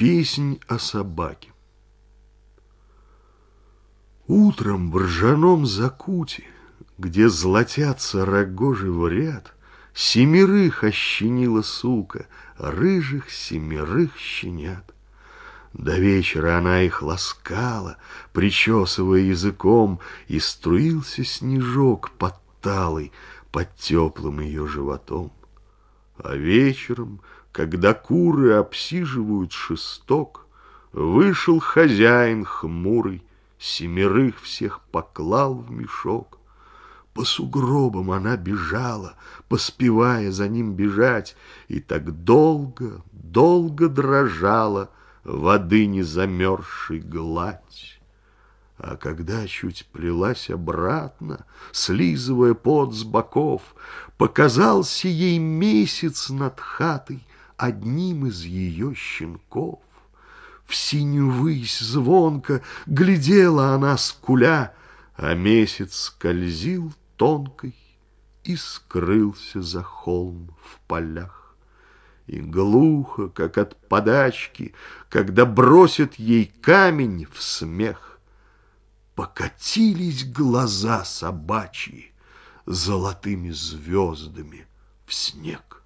Песнь о собаке. Утром в ржаном закуте, Где золотятся рогожи в ряд, Семерых ощенила сука, Рыжих семерых щенят. До вечера она их ласкала, Причесывая языком, И струился снежок под талой, Под теплым ее животом. А вечером когда куры обсиживают шесток, Вышел хозяин хмурый, Семерых всех поклал в мешок. По сугробам она бежала, Поспевая за ним бежать, И так долго, долго дрожала Воды не замерзшей гладь. А когда чуть плелась обратно, Слизывая пот с боков, Показался ей месяц над хатой, одним из ее щенков. В синюю высь звонко глядела она скуля, А месяц скользил тонкой и скрылся за холм в полях. И глухо, как от подачки, когда бросит ей камень в смех, Покатились глаза собачьи золотыми звездами в снег.